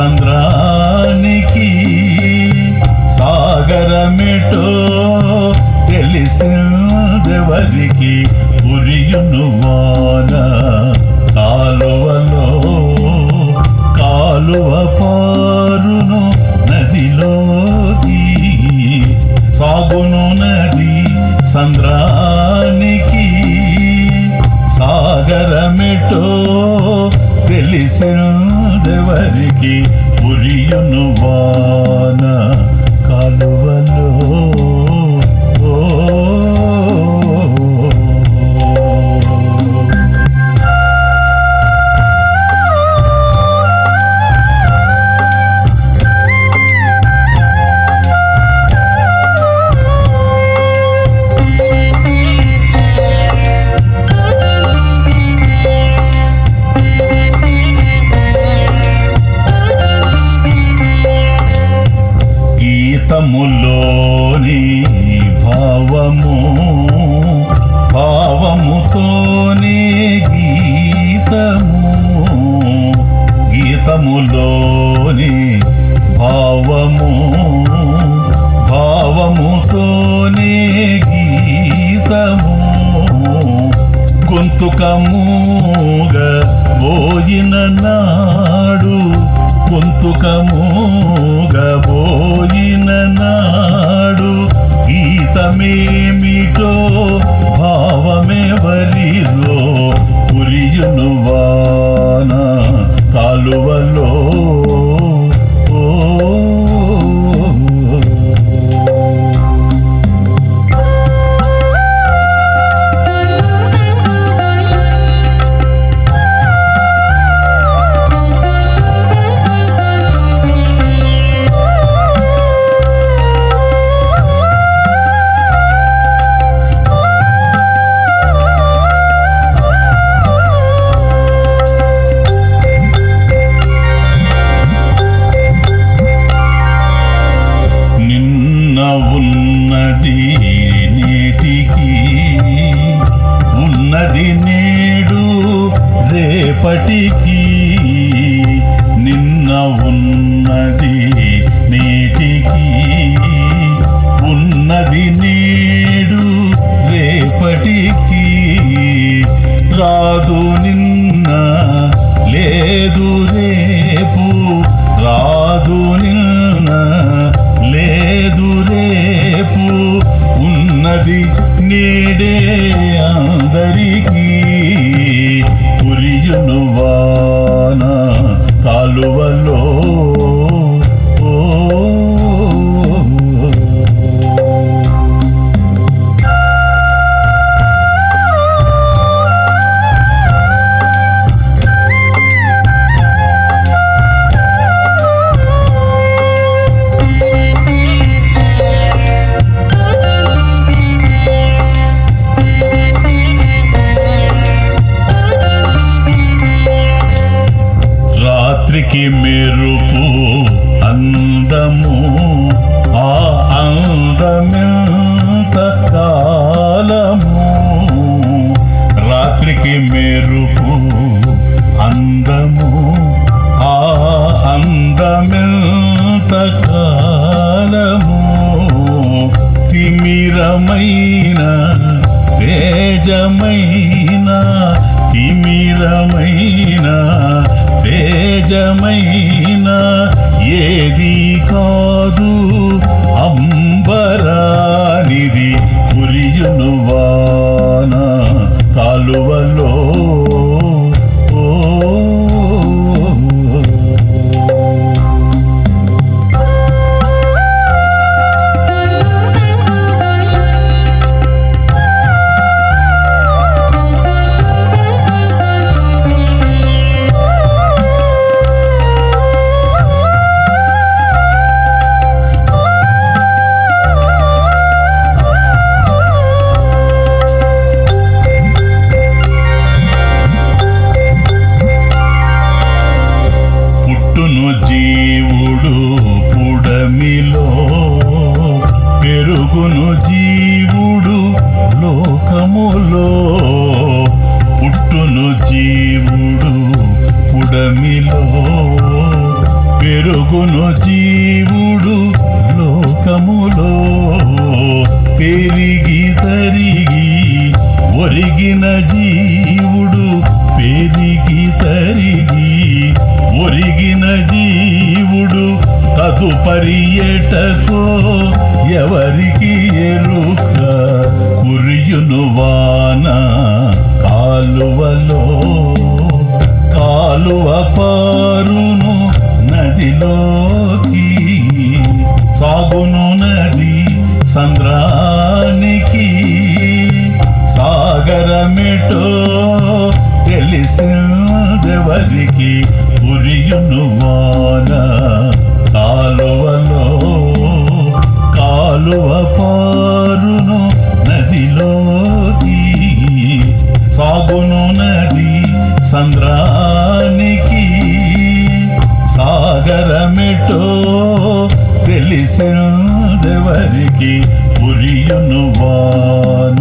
సంద్రానికి సాగరమిటో తెలిసిందెవరికి ఉరియును వాన కాలువలో కాలువ పారును నదిలోకి సాగును నది సంద్రానికి సాగరమిటో తెలిసిందెవరికి ఉరియును వాన. గొంతుకముగ బోయిన నాడు గొంతుకముగ బోయిన నాడు గీతమేమిటో భావమెవరిదో పురియును వాన కాలువలో అది నేడు రేపటికి నిన్న ఉన్నది నేటికి. ఉన్నది నేడు రేపటికి. రాదు నిన్న లేదు రేపు. రాదు నిన్న లేదు రేపు. ఉన్నది నేడే అందరికీ పురియును రాత్రికి మెరుపు అందము ఆ అందమెంత కాలము. రాత్రికి మెరుపు అందము ఆ అందమెంత కాలము. తిమిరమైన తేజమైన తిమిరమైన తేజమైనా ఏది కాదు అంబరా. పెరుగును జీవుడు లోకములో పెరిగి తరిగి ఒరిగిన జీవుడు పెరిగి తరిగి ఒరిగిన జీవుడు తదుపరి ఎటకో ఎవరికి ఎరుక? కురియును వాన కాలువలో తెలిసిందెవరికి ఉరియును వాన? కాలువలో కాలువ పారును నదిలోకి సాగును నది సంద్రానికి సాగరమిటో తెలిసిందెవరికి ఉరియును వాన?